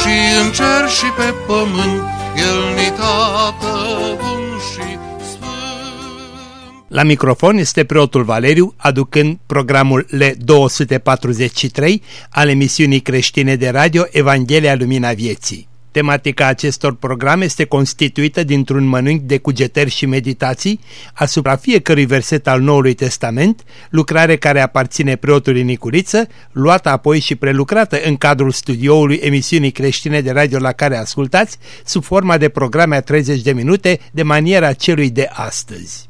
și în cer și pe pământ, El ni tată bun și sfânt. La microfon este preotul Valeriu, aducând programul L243 al emisiunii creștine de radio Evanghelia Lumina Vieții. Tematica acestor programe este constituită dintr-un mănânc de cugetări și meditații asupra fiecărui verset al Noului Testament, lucrare care aparține preotului Nicuriță, luată apoi și prelucrată în cadrul studioului emisiunii creștine de radio la care ascultați, sub forma de programe a 30 de minute, de maniera celui de astăzi.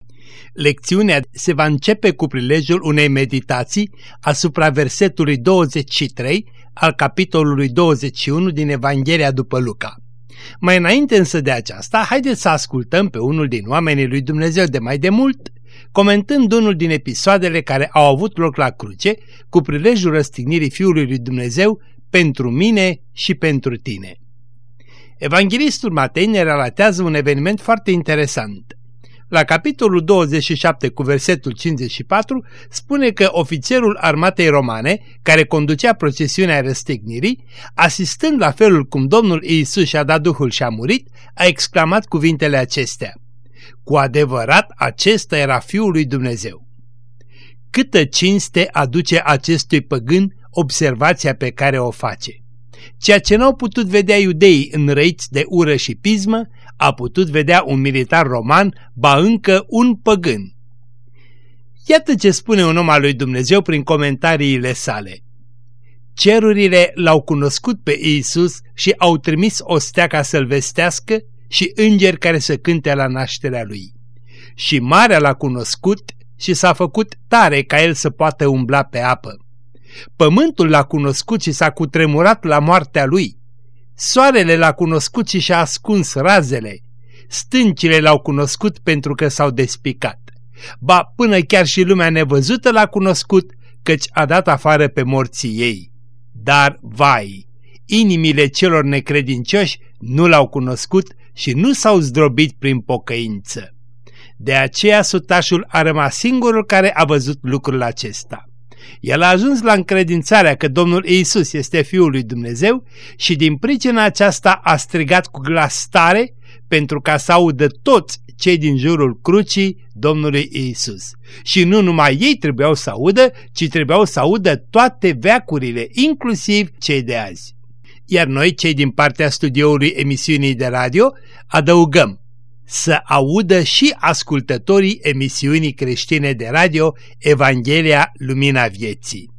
Lecțiunea se va începe cu prilejul unei meditații asupra versetului 23 al capitolului 21 din Evanghelia după Luca. Mai înainte însă de aceasta, haideți să ascultăm pe unul din oamenii lui Dumnezeu de mai de mult, comentând unul din episoadele care au avut loc la cruce cu prilejul răstignirii Fiului lui Dumnezeu pentru mine și pentru tine. Evanghelistul Matei ne relatează un eveniment foarte interesant. La capitolul 27 cu versetul 54 spune că ofițerul armatei romane, care conducea procesiunea răstignirii, asistând la felul cum Domnul Iisus și-a dat Duhul și a murit, a exclamat cuvintele acestea. Cu adevărat, acesta era Fiul lui Dumnezeu. Câtă cinste aduce acestui păgân observația pe care o face. Ceea ce n-au putut vedea iudeii înrăiți de ură și pismă, a putut vedea un militar roman, ba încă un păgân. Iată ce spune un om al lui Dumnezeu prin comentariile sale. Cerurile l-au cunoscut pe Iisus și au trimis o stea ca să-l vestească și îngeri care să cânte la nașterea lui. Și marea l-a cunoscut și s-a făcut tare ca el să poată umbla pe apă. Pământul l-a cunoscut și s-a cutremurat la moartea lui. Soarele l-a cunoscut și și-a ascuns razele. Stâncile l-au cunoscut pentru că s-au despicat. Ba, până chiar și lumea nevăzută l-a cunoscut, căci a dat afară pe morții ei. Dar, vai, inimile celor necredincioși nu l-au cunoscut și nu s-au zdrobit prin pocăință. De aceea sutașul a rămas singurul care a văzut lucrul acesta. El a ajuns la încredințarea că Domnul Iisus este Fiul lui Dumnezeu și din pricina aceasta a strigat cu glas tare pentru ca să audă toți cei din jurul crucii Domnului Iisus. Și nu numai ei trebuiau să audă, ci trebuiau să audă toate veacurile, inclusiv cei de azi. Iar noi, cei din partea studioului emisiunii de radio, adăugăm să audă și ascultătorii emisiunii creștine de radio Evanghelia Lumina Vieții.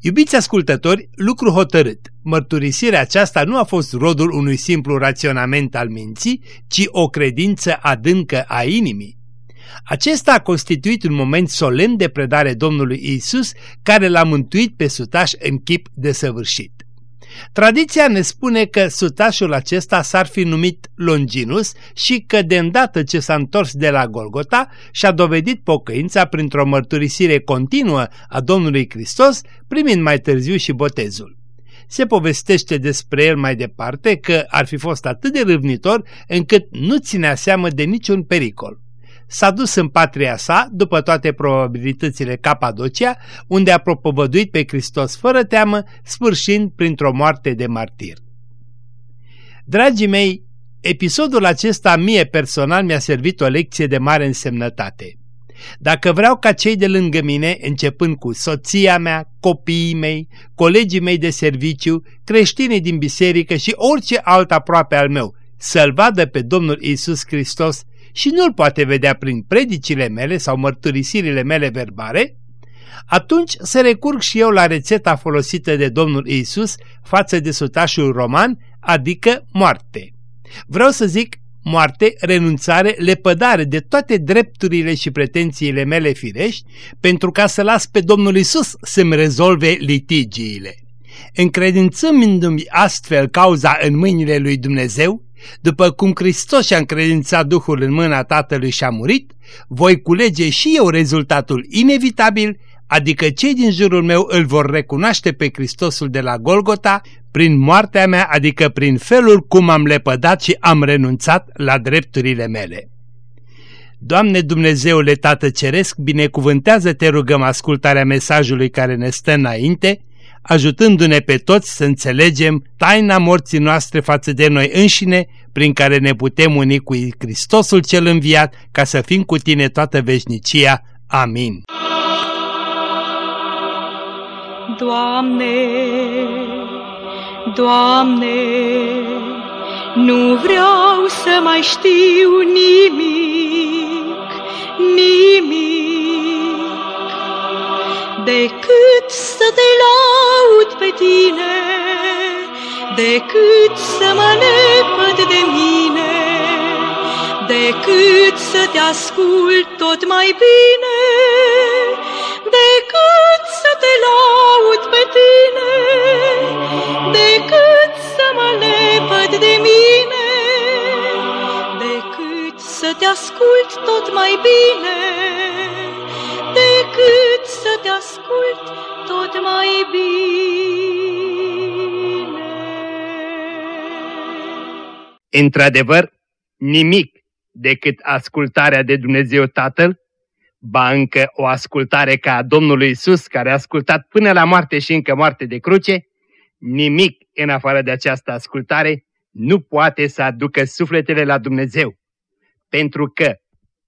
Iubiți ascultători, lucru hotărât, mărturisirea aceasta nu a fost rodul unui simplu raționament al minții, ci o credință adâncă a inimii. Acesta a constituit un moment solemn de predare Domnului Isus, care l-a mântuit pe sutaș în chip desăvârșit. Tradiția ne spune că sutașul acesta s-ar fi numit Longinus și că de îndată ce s-a întors de la Golgota și-a dovedit pocăința printr-o mărturisire continuă a Domnului Hristos, primind mai târziu și botezul. Se povestește despre el mai departe că ar fi fost atât de râvnitor încât nu ținea seamă de niciun pericol s-a dus în patria sa, după toate probabilitățile Capadocia, unde a propovăduit pe Hristos fără teamă, sfârșind printr-o moarte de martir. Dragii mei, episodul acesta mie personal mi-a servit o lecție de mare însemnătate. Dacă vreau ca cei de lângă mine, începând cu soția mea, copiii mei, colegii mei de serviciu, creștinii din biserică și orice alt aproape al meu, să-L vadă pe Domnul Isus Hristos și nu-l poate vedea prin predicile mele sau mărturisirile mele verbare, atunci se recurg și eu la rețeta folosită de Domnul Isus față de sutașul roman, adică moarte. Vreau să zic moarte, renunțare, lepădare de toate drepturile și pretențiile mele firești, pentru ca să las pe Domnul Isus să-mi rezolve litigiile. încredințându-mi astfel cauza în mâinile lui Dumnezeu, după cum Hristos și-a încredințat Duhul în mâna Tatălui și a murit, voi culege și eu rezultatul inevitabil, adică cei din jurul meu îl vor recunoaște pe Hristosul de la Golgota prin moartea mea, adică prin felul cum am lepădat și am renunțat la drepturile mele. Doamne Dumnezeule Tată Ceresc, binecuvântează-te rugăm ascultarea mesajului care ne stă înainte, ajutându-ne pe toți să înțelegem taina morții noastre față de noi înșine, prin care ne putem uni cu Hristosul cel înviat, ca să fim cu tine toată veșnicia. Amin. Doamne, Doamne, nu vreau să mai știu nimic, nimic, decât să te laud pe tine, decât să mă lepăd de mine, decât să te ascult tot mai bine, decât să te laud pe tine, decât să mă lepăd de mine, decât să te ascult tot mai bine, decât să te ascult tot mai bine. Într-adevăr, nimic decât ascultarea de Dumnezeu Tatăl ba încă o ascultare ca a Domnului Isus, care a ascultat până la moarte și încă moarte de cruce, nimic în afară de această ascultare nu poate să aducă sufletele la Dumnezeu. Pentru că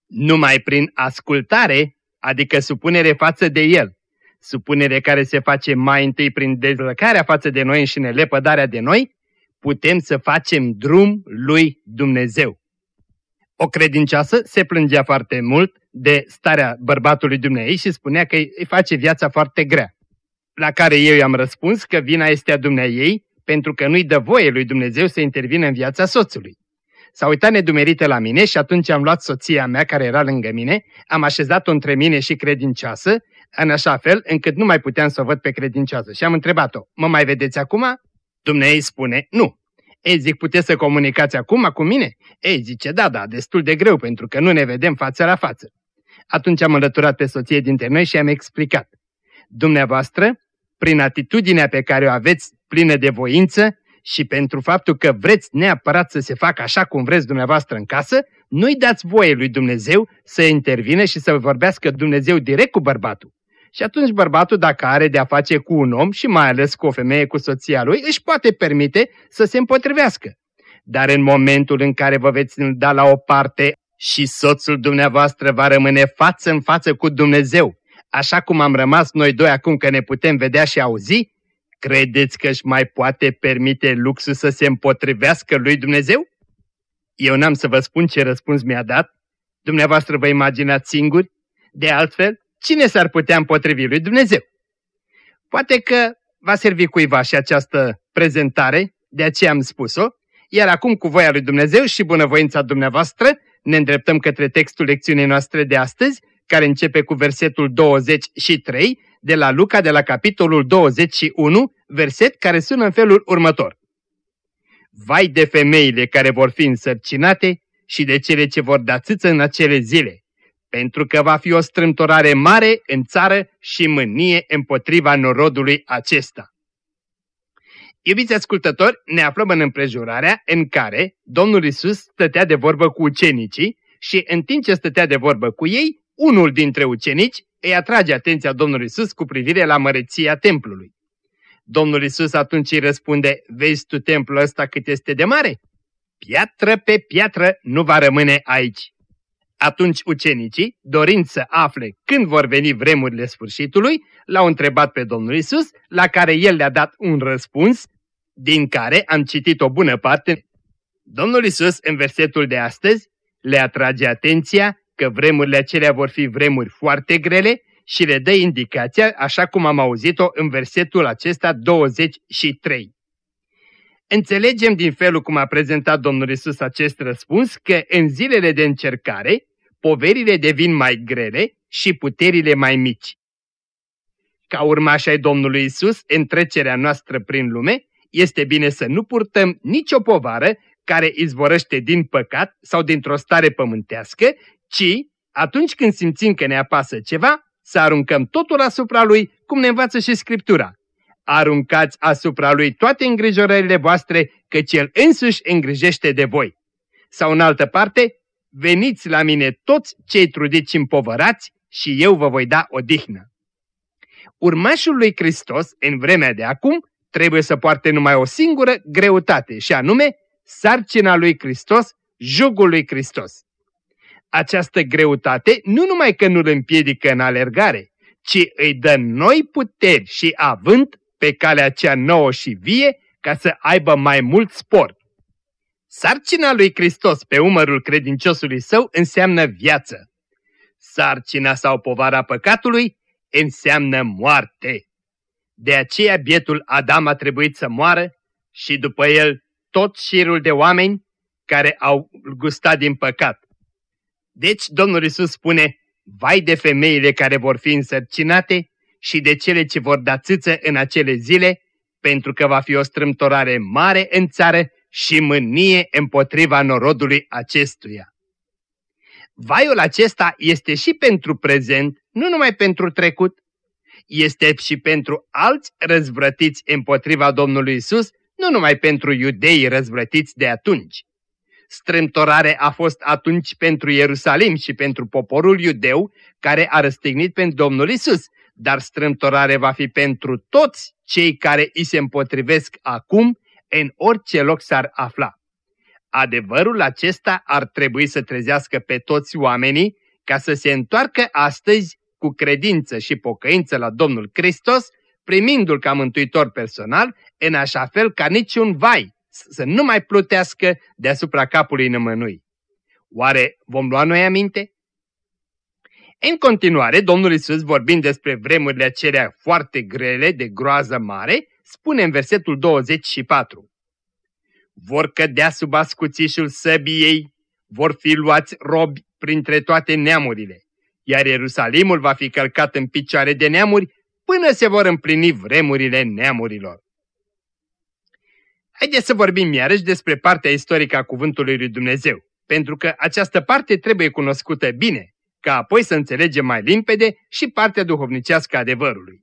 numai prin ascultare, adică supunere față de El, supunere care se face mai întâi prin dezlăcarea față de noi și nelepădarea de noi, putem să facem drum lui Dumnezeu. O credincioasă se plângea foarte mult de starea bărbatului dumneei și spunea că îi face viața foarte grea. La care eu i-am răspuns că vina este a dumneei pentru că nu-i dă voie lui Dumnezeu să intervină în viața soțului. S-a uitat nedumerită la mine și atunci am luat soția mea care era lângă mine, am așezat-o între mine și credincioasă, în așa fel încât nu mai puteam să o văd pe credincioasă. Și am întrebat-o, mă mai vedeți acum? Dumnezeu spune, nu. Ei, zic, puteți să comunicați acum cu mine? Ei, zice, da, da, destul de greu pentru că nu ne vedem față la față. Atunci am înlăturat pe soție dintre noi și am explicat. Dumneavoastră, prin atitudinea pe care o aveți plină de voință și pentru faptul că vreți neapărat să se facă așa cum vreți dumneavoastră în casă, nu-i dați voie lui Dumnezeu să intervine și să vorbească Dumnezeu direct cu bărbatul. Și atunci bărbatul, dacă are de-a face cu un om și mai ales cu o femeie cu soția lui, își poate permite să se împotrivească. Dar în momentul în care vă veți da la o parte și soțul dumneavoastră va rămâne față în față cu Dumnezeu, așa cum am rămas noi doi acum că ne putem vedea și auzi, credeți că își mai poate permite luxul să se împotrivească lui Dumnezeu? Eu n-am să vă spun ce răspuns mi-a dat, dumneavoastră vă imaginați singuri, de altfel, cine s-ar putea împotrivi lui Dumnezeu? Poate că va servi cuiva și această prezentare, de aceea am spus-o, iar acum cu voia lui Dumnezeu și bunăvoința dumneavoastră ne îndreptăm către textul lecțiunii noastre de astăzi, care începe cu versetul 23 de la Luca de la capitolul 21, verset care sună în felul următor. Vai de femeile care vor fi însărcinate și de cele ce vor da țâță în acele zile, pentru că va fi o strâmtorare mare în țară și mânie împotriva norodului acesta. Iubiți ascultători, ne aflăm în împrejurarea în care Domnul Isus stătea de vorbă cu ucenicii și în timp ce stătea de vorbă cu ei, unul dintre ucenici îi atrage atenția Domnului Isus cu privire la măreția templului. Domnul Isus atunci îi răspunde, vezi tu templul ăsta cât este de mare? Piatră pe piatră nu va rămâne aici. Atunci ucenicii, dorind să afle când vor veni vremurile sfârșitului, l-au întrebat pe Domnul Isus, la care el le-a dat un răspuns, din care am citit o bună parte. Domnul Isus, în versetul de astăzi, le atrage atenția că vremurile acelea vor fi vremuri foarte grele și le dă indicația, așa cum am auzit-o în versetul acesta 23. Înțelegem din felul cum a prezentat Domnul Isus acest răspuns că în zilele de încercare, poverile devin mai grele și puterile mai mici. Ca urmași ai Domnului Isus, în trecerea noastră prin lume, este bine să nu purtăm nicio povară care izvorăște din păcat sau dintr-o stare pământească, ci, atunci când simțim că ne apasă ceva, să aruncăm totul asupra lui, cum ne învață și Scriptura. Aruncați asupra lui toate îngrijorările voastre, căci el însuși îngrijește de voi. Sau în altă parte, veniți la mine toți cei trudiți și împovărați și eu vă voi da odihnă. Urmașul lui Hristos, în vremea de acum, trebuie să poarte numai o singură greutate, și anume sarcina lui Hristos, jugul lui Hristos. Această greutate nu numai că nu îl împiedică în alergare, ci îi dă noi puteri și avânt pe calea cea nouă și vie ca să aibă mai mult sport. Sarcina lui Hristos pe umărul credinciosului său înseamnă viață. Sarcina sau povara păcatului înseamnă moarte. De aceea bietul Adam a trebuit să moară și după el tot șirul de oameni care au gustat din păcat. Deci Domnul Isus spune, vai de femeile care vor fi însărcinate și de cele ce vor da țâță în acele zile, pentru că va fi o strâmtorare mare în țară și mânie împotriva norodului acestuia. Vaiul acesta este și pentru prezent, nu numai pentru trecut, este și pentru alți răzvrătiți împotriva Domnului Isus, nu numai pentru iudeii răzvrătiți de atunci. Strâmtorare a fost atunci pentru Ierusalim și pentru poporul iudeu care a răstignit pentru Domnul Isus, dar strâmtorare va fi pentru toți cei care îi se împotrivesc acum în orice loc s-ar afla. Adevărul acesta ar trebui să trezească pe toți oamenii ca să se întoarcă astăzi cu credință și pocăință la Domnul Hristos, primindu-L ca mântuitor personal, în așa fel ca niciun vai să nu mai plutească deasupra capului nămânui. Oare vom lua noi aminte? În continuare, Domnul Isus, vorbind despre vremurile acelea foarte grele, de groază mare, spune în versetul 24. Vor cădea sub ascuțișul săbiei, vor fi luați robi printre toate neamurile, iar Ierusalimul va fi călcat în picioare de neamuri până se vor împlini vremurile neamurilor. Haideți să vorbim iarăși despre partea istorică a Cuvântului lui Dumnezeu, pentru că această parte trebuie cunoscută bine, ca apoi să înțelegem mai limpede și partea duhovnicească a adevărului.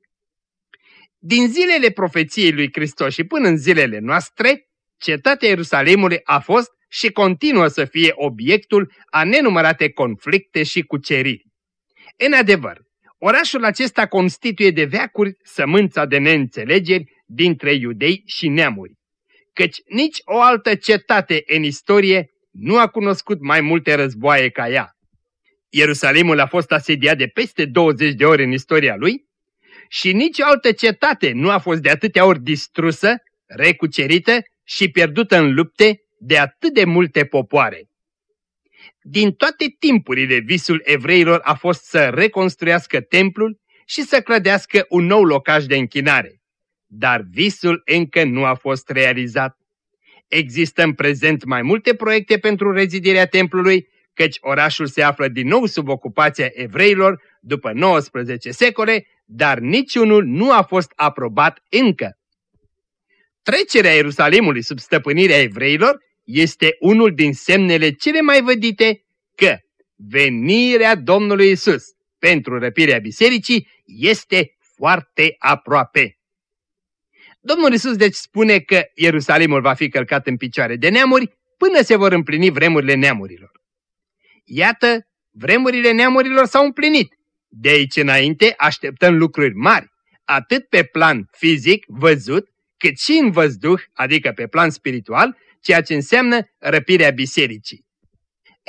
Din zilele profeției lui Hristos și până în zilele noastre, cetatea Ierusalimului a fost și continuă să fie obiectul a nenumărate conflicte și cuceriri. În adevăr, orașul acesta constituie de veacuri sămânța de neînțelegeri dintre iudei și neamuri, căci nici o altă cetate în istorie nu a cunoscut mai multe războaie ca ea. Ierusalimul a fost asediat de peste 20 de ori în istoria lui și nici o altă cetate nu a fost de atâtea ori distrusă, recucerită și pierdută în lupte de atât de multe popoare. Din toate timpurile visul evreilor a fost să reconstruiască templul și să clădească un nou locaș de închinare. Dar visul încă nu a fost realizat. Există în prezent mai multe proiecte pentru rezidirea templului căci orașul se află din nou sub ocupația evreilor după 19 secole, dar niciunul nu a fost aprobat încă. Trecerea Ierusalimului sub stăpânirea evreilor este unul din semnele cele mai vădite că venirea Domnului Isus pentru răpirea bisericii este foarte aproape. Domnul Isus deci spune că Ierusalimul va fi călcat în picioare de neamuri până se vor împlini vremurile neamurilor. Iată, vremurile neamurilor s-au împlinit. De aici înainte așteptăm lucruri mari, atât pe plan fizic, văzut, cât și în văzduh, adică pe plan spiritual, ceea ce înseamnă răpirea bisericii.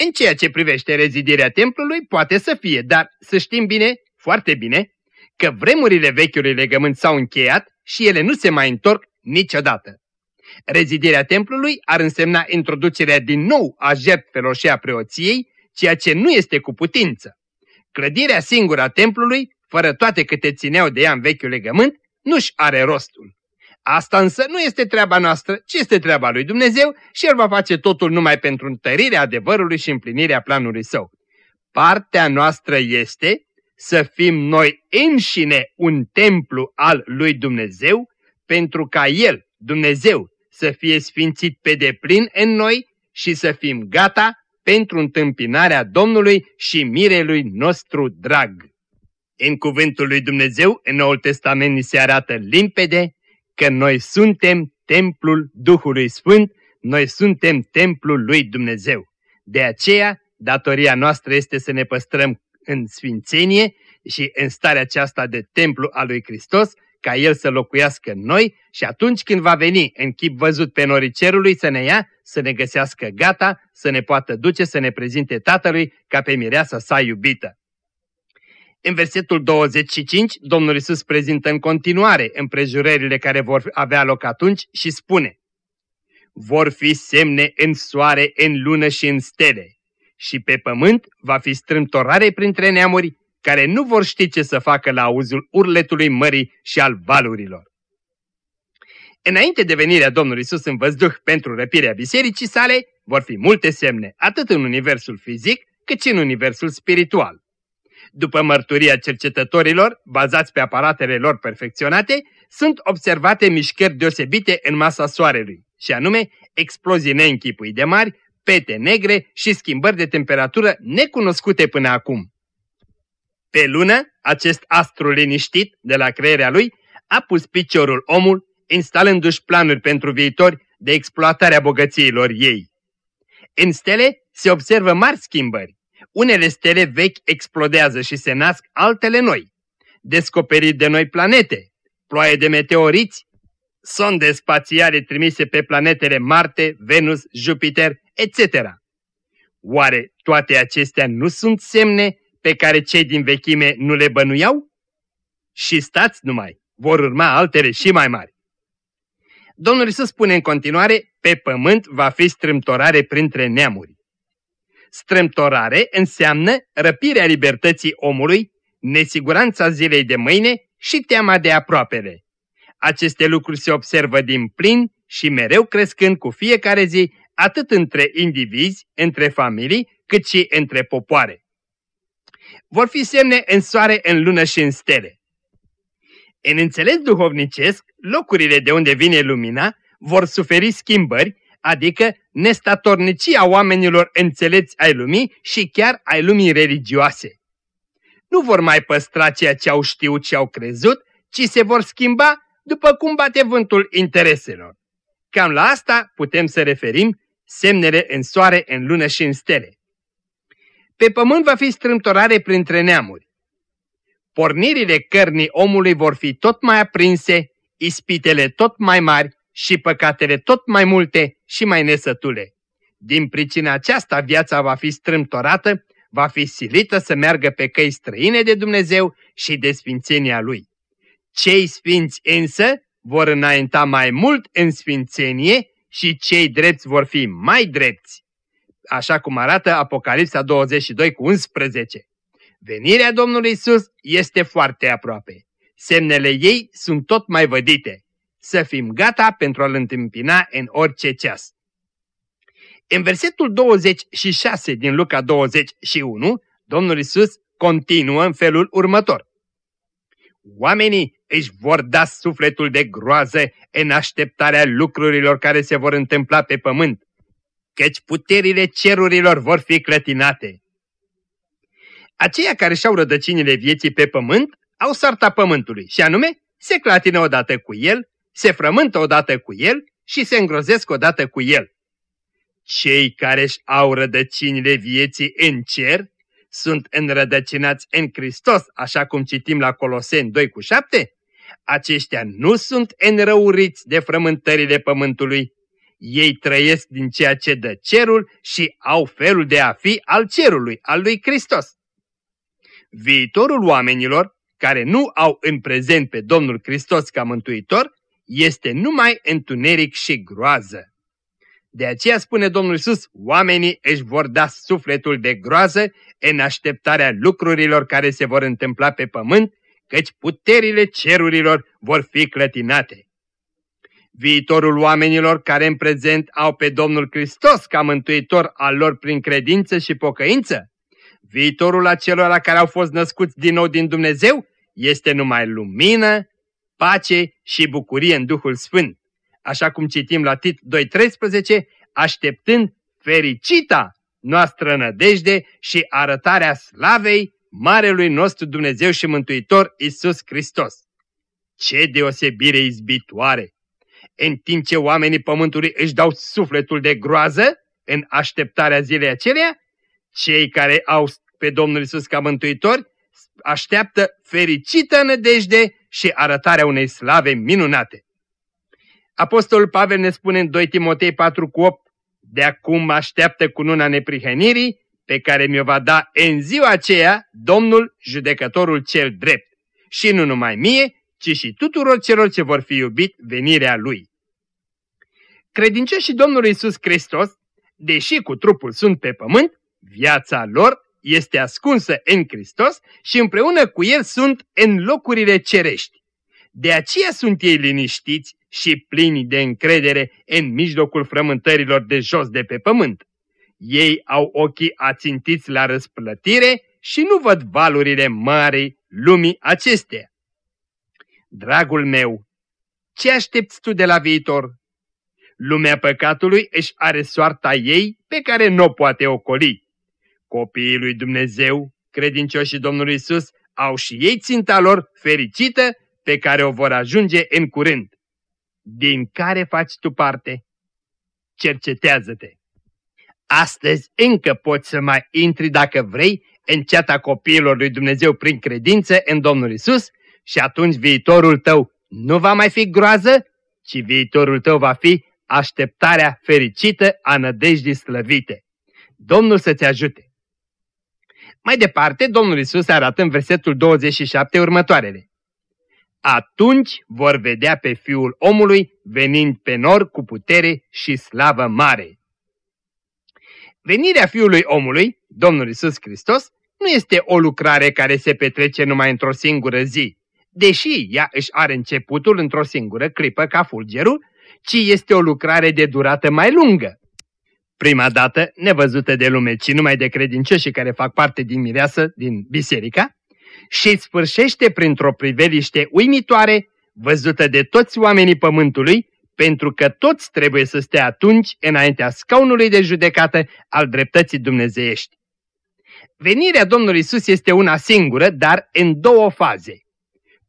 În ceea ce privește rezidirea templului, poate să fie, dar să știm bine, foarte bine, că vremurile vechiului legământ s-au încheiat și ele nu se mai întorc niciodată. Rezidirea templului ar însemna introducerea din nou a jertfelor și a preoției ceea ce nu este cu putință. Clădirea singură a templului, fără toate câte țineau de ea în vechiul legământ, nu-și are rostul. Asta însă nu este treaba noastră, ci este treaba lui Dumnezeu și El va face totul numai pentru întărirea adevărului și împlinirea planului său. Partea noastră este să fim noi înșine un templu al lui Dumnezeu, pentru ca El, Dumnezeu, să fie sfințit pe deplin în noi și să fim gata pentru întâmpinarea Domnului și mirelui nostru drag. În cuvântul lui Dumnezeu, în Noul Testament, ni se arată limpede că noi suntem templul Duhului Sfânt, noi suntem templul lui Dumnezeu. De aceea, datoria noastră este să ne păstrăm în sfințenie și în starea aceasta de templu al lui Hristos, ca El să locuiască în noi și atunci când va veni în chip văzut pe norii cerului să ne ia, să ne găsească gata, să ne poată duce să ne prezinte Tatălui ca pe mireasa sa iubită. În versetul 25, Domnul Isus prezintă în continuare împrejurările care vor avea loc atunci și spune Vor fi semne în soare, în lună și în stele și pe pământ va fi strâmtorare printre neamuri care nu vor ști ce să facă la auzul urletului mării și al valurilor. Înainte de venirea Domnului Isus în văzduh pentru răpirea bisericii sale, vor fi multe semne, atât în universul fizic, cât și în universul spiritual. După mărturia cercetătorilor, bazați pe aparatele lor perfecționate, sunt observate mișcări deosebite în masa Soarelui, și anume explozii neînchipui de mari, pete negre și schimbări de temperatură necunoscute până acum. Pe lună, acest astru liniștit de la creierea lui a pus piciorul omul, instalându-și planuri pentru viitor de exploatare a bogățiilor ei. În stele se observă mari schimbări. Unele stele vechi explodează și se nasc altele noi. Descoperit de noi planete, ploaie de meteoriți, sonde spațiale trimise pe planetele Marte, Venus, Jupiter, etc. Oare toate acestea nu sunt semne pe care cei din vechime nu le bănuiau? Și stați numai, vor urma altele și mai mari. Domnul Iisus spune în continuare, pe pământ va fi strâmtorare printre neamuri. Strâmtorare înseamnă răpirea libertății omului, nesiguranța zilei de mâine și teama de aproapele. Aceste lucruri se observă din plin și mereu crescând cu fiecare zi, atât între indivizi, între familii, cât și între popoare. Vor fi semne în soare, în lună și în stele. În înțeles duhovnicesc, locurile de unde vine lumina vor suferi schimbări, adică nestatornicia oamenilor înțelepți ai lumii și chiar ai lumii religioase. Nu vor mai păstra ceea ce au știut și au crezut, ci se vor schimba după cum bate vântul intereselor. Cam la asta putem să referim semnele în soare, în lună și în stele. Pe pământ va fi strâmtorare printre neamuri. Pornirile cărnii omului vor fi tot mai aprinse, ispitele tot mai mari și păcatele tot mai multe și mai nesătule. Din pricina aceasta viața va fi strâmtorată, va fi silită să meargă pe căi străine de Dumnezeu și de sfințenia Lui. Cei sfinți însă vor înainta mai mult în sfințenie și cei drepți vor fi mai drepți. Așa cum arată Apocalipsa 22 cu 11. Venirea Domnului Isus este foarte aproape. Semnele ei sunt tot mai vădite. Să fim gata pentru a-L întâmpina în orice ceas. În versetul 26 din Luca 21, Domnul Isus continuă în felul următor. Oamenii își vor da sufletul de groază în așteptarea lucrurilor care se vor întâmpla pe pământ, căci puterile cerurilor vor fi clătinate. Aceia care și-au rădăcinile vieții pe pământ au sarta pământului și anume se clatină odată cu el, se frământă odată cu el și se îngrozesc odată cu el. Cei care își au rădăcinile vieții în cer sunt înrădăcinați în Hristos, așa cum citim la Coloseni 2 cu 7, aceștia nu sunt înrăuriți de frământările pământului. Ei trăiesc din ceea ce dă cerul și au felul de a fi al cerului, al lui Hristos. Viitorul oamenilor, care nu au în prezent pe Domnul Hristos ca mântuitor, este numai întuneric și groază. De aceea spune Domnul Iisus, oamenii își vor da sufletul de groază în așteptarea lucrurilor care se vor întâmpla pe pământ, căci puterile cerurilor vor fi clătinate. Viitorul oamenilor care în prezent au pe Domnul Hristos ca mântuitor al lor prin credință și pocăință, viitorul acelora care au fost născuți din nou din Dumnezeu este numai lumină, pace și bucurie în Duhul Sfânt. Așa cum citim la Tit 2.13, așteptând fericita noastră nădejde și arătarea slavei Marelui nostru Dumnezeu și Mântuitor Isus Hristos. Ce deosebire izbitoare! În timp ce oamenii pământului își dau sufletul de groază în așteptarea zilei acelea, cei care au pe Domnul Isus ca Mântuitor așteaptă fericită nădejde și arătarea unei slave minunate. Apostolul Pavel ne spune în 2 Timotei 4 cu 8, de acum așteaptă cununa neprihănirii pe care mi-o va da în ziua aceea Domnul judecătorul cel drept. Și nu numai mie, ci și tuturor celor ce vor fi iubit venirea Lui. Credincioșii Domnului Isus Hristos, deși cu trupul sunt pe pământ, viața lor este ascunsă în Hristos și împreună cu El sunt în locurile cerești. De aceea sunt ei liniștiți și plini de încredere în mijlocul frământărilor de jos de pe pământ. Ei au ochii ațintiți la răsplătire și nu văd valurile mari lumii acesteia. Dragul meu, ce aștepți tu de la viitor? Lumea păcatului își are soarta ei pe care nu o poate ocoli. Copiii lui Dumnezeu, credincioșii Domnului Isus, au și ei ținta lor fericită pe care o vor ajunge în curând. Din care faci tu parte? Cercetează-te! Astăzi încă poți să mai intri dacă vrei în ceata copiilor lui Dumnezeu prin credință în Domnul Isus și atunci viitorul tău nu va mai fi groază, ci viitorul tău va fi așteptarea fericită a nădejdii slăvite. Domnul să-ți ajute! Mai departe, Domnul Isus arată în versetul 27 următoarele. Atunci vor vedea pe Fiul omului venind pe nor cu putere și slavă mare. Venirea Fiului omului, Domnul Isus Hristos, nu este o lucrare care se petrece numai într-o singură zi, deși ea își are începutul într-o singură clipă ca fulgerul, ci este o lucrare de durată mai lungă. Prima dată, nevăzută de lume, ci numai de credincioșii care fac parte din mireasă, din biserica, și sfârșește printr-o priveliște uimitoare, văzută de toți oamenii pământului, pentru că toți trebuie să stea atunci înaintea scaunului de judecată al dreptății dumnezeiești. Venirea Domnului Isus este una singură, dar în două faze.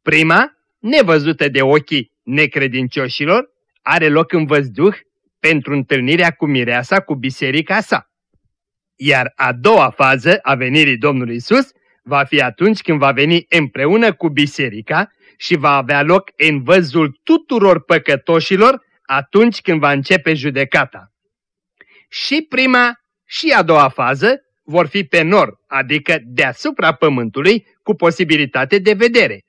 Prima, nevăzută de ochii necredincioșilor, are loc în văzduh pentru întâlnirea cu mireasa cu biserica sa. Iar a doua fază a venirii Domnului Isus va fi atunci când va veni împreună cu biserica și va avea loc în văzul tuturor păcătoșilor atunci când va începe judecata. Și prima și a doua fază vor fi pe nor, adică deasupra pământului, cu posibilitate de vedere.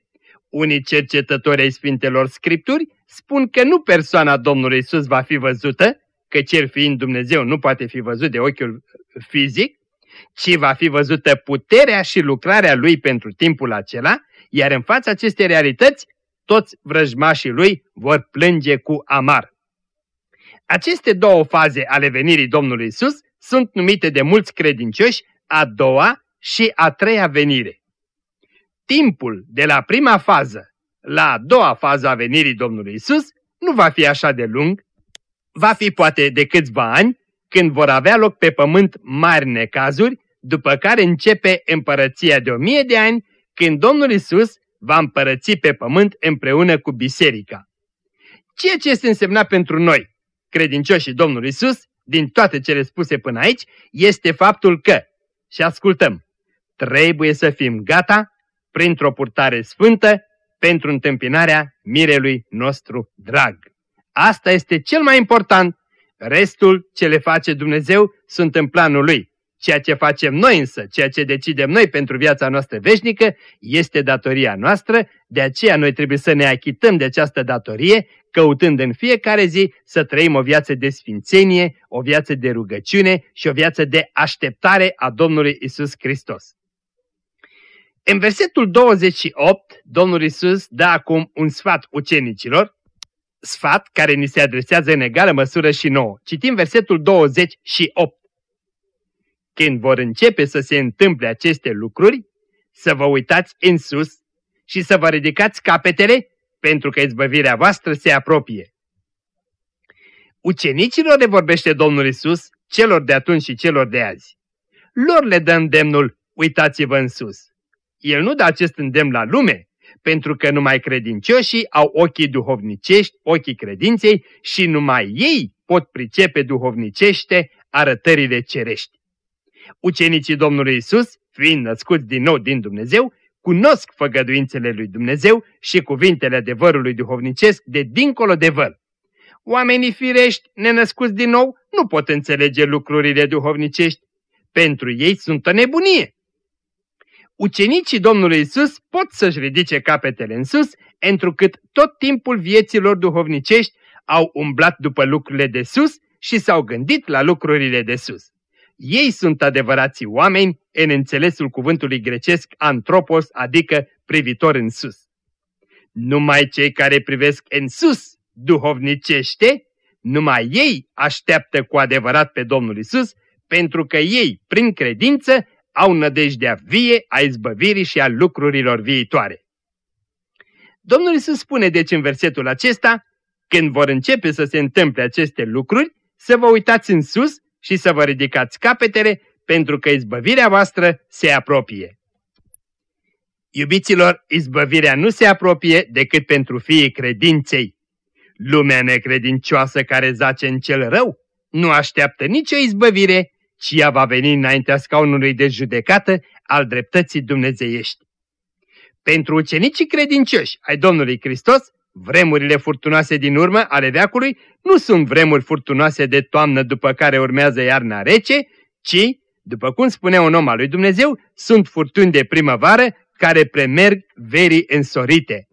Unii cercetători ai Sfintelor Scripturi spun că nu persoana Domnului Isus va fi văzută, că cel fiind Dumnezeu nu poate fi văzut de ochiul fizic, ci va fi văzută puterea și lucrarea Lui pentru timpul acela, iar în fața acestei realități, toți vrăjmașii Lui vor plânge cu amar. Aceste două faze ale venirii Domnului Isus sunt numite de mulți credincioși a doua și a treia venire. Timpul de la prima fază la a doua fază a venirii Domnului Isus nu va fi așa de lung, va fi poate de câțiva ani, când vor avea loc pe pământ mari necazuri, după care începe împărăția de o mie de ani, când Domnul Isus va împărăți pe pământ împreună cu biserica. Ceea ce este însemnat pentru noi, credincioșii Domnului Isus, din toate cele spuse până aici, este faptul că, și ascultăm, trebuie să fim gata, printr-o purtare sfântă, pentru întâmpinarea mirelui nostru drag. Asta este cel mai important. Restul ce le face Dumnezeu sunt în planul Lui. Ceea ce facem noi însă, ceea ce decidem noi pentru viața noastră veșnică, este datoria noastră, de aceea noi trebuie să ne achităm de această datorie, căutând în fiecare zi să trăim o viață de sfințenie, o viață de rugăciune și o viață de așteptare a Domnului Isus Hristos. În versetul 28, Domnul Isus dă acum un sfat ucenicilor, sfat care ni se adresează în egală măsură și nouă. Citim versetul 28. Când vor începe să se întâmple aceste lucruri, să vă uitați în sus și să vă ridicați capetele, pentru că izbăvirea voastră se apropie. Ucenicilor le vorbește Domnul Isus, celor de atunci și celor de azi. Lor le dă îndemnul, uitați-vă în sus. El nu dă acest îndemn la lume, pentru că numai credincioșii au ochii duhovnicești, ochii credinței și numai ei pot pricepe duhovnicește arătările cerești. Ucenicii Domnului Isus, fiind născuți din nou din Dumnezeu, cunosc făgăduințele lui Dumnezeu și cuvintele adevărului duhovnicesc de dincolo de văl. Oamenii firești, nenăscuți din nou, nu pot înțelege lucrurile duhovnicești. Pentru ei sunt o nebunie. Ucenicii Domnului Isus pot să-și ridice capetele în sus, întrucât tot timpul vieților duhovnicești au umblat după lucrurile de sus și s-au gândit la lucrurile de sus. Ei sunt adevărații oameni în înțelesul cuvântului grecesc antropos, adică privitor în sus. Numai cei care privesc în sus duhovnicește, numai ei așteaptă cu adevărat pe Domnul Isus, pentru că ei, prin credință, au nădejdea vie a izbăvirii și a lucrurilor viitoare. Domnul Isus spune deci în versetul acesta, când vor începe să se întâmple aceste lucruri, să vă uitați în sus și să vă ridicați capetele, pentru că izbăvirea voastră se apropie. Iubiților, izbăvirea nu se apropie decât pentru fiii credinței. Lumea necredincioasă care zace în cel rău nu așteaptă nicio izbăvire, ci ea va veni înaintea scaunului de judecată al dreptății dumnezeiești. Pentru ucenicii credincioși ai Domnului Hristos, vremurile furtunoase din urmă ale veacului nu sunt vremuri furtunoase de toamnă după care urmează iarna rece, ci, după cum spunea un om al lui Dumnezeu, sunt furtuni de primăvară care premerg verii însorite.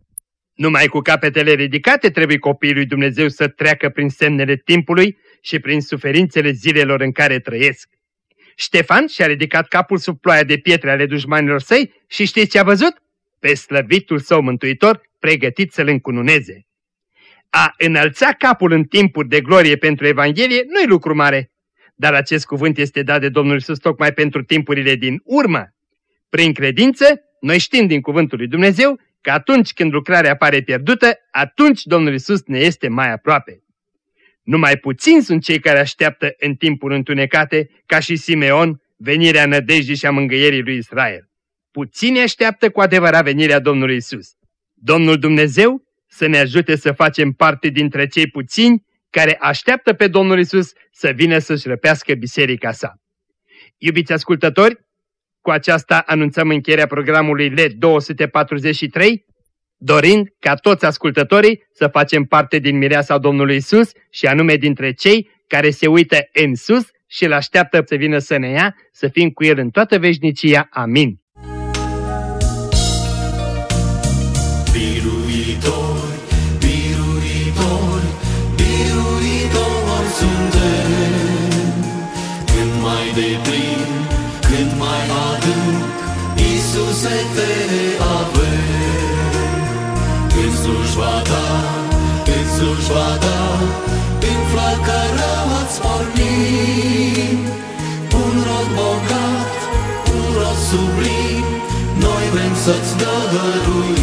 Numai cu capetele ridicate trebuie copiii lui Dumnezeu să treacă prin semnele timpului și prin suferințele zilelor în care trăiesc. Ștefan și-a ridicat capul sub ploaia de pietre ale dușmanilor săi și știți ce a văzut? Pe slăvitul său mântuitor, pregătit să-l încununeze. A înălța capul în timpuri de glorie pentru Evanghelie nu-i lucru mare, dar acest cuvânt este dat de Domnul Iisus tocmai pentru timpurile din urmă. Prin credință, noi știm din cuvântul lui Dumnezeu că atunci când lucrarea apare pierdută, atunci Domnul Isus ne este mai aproape. Numai puțini sunt cei care așteaptă în timpuri întunecate, ca și Simeon, venirea nădejdii și a mângâierii lui Israel. Puțini așteaptă cu adevărat venirea Domnului Isus. Domnul Dumnezeu să ne ajute să facem parte dintre cei puțini care așteaptă pe Domnul Isus să vină să-și răpească biserica sa. Iubiți ascultători, cu aceasta anunțăm încheierea programului LED 243, dorind ca toți ascultătorii să facem parte din mireasa Domnului Isus și anume dintre cei care se uită în sus și îl așteaptă să vină să ne ia, să fim cu el în toată veșnicia. Amin. Iisuse te avem. În slujba ta, în slujba ta, în flacăra ați pornim, un rod bogat, un rod sublim, noi vrem să-ți dăruim.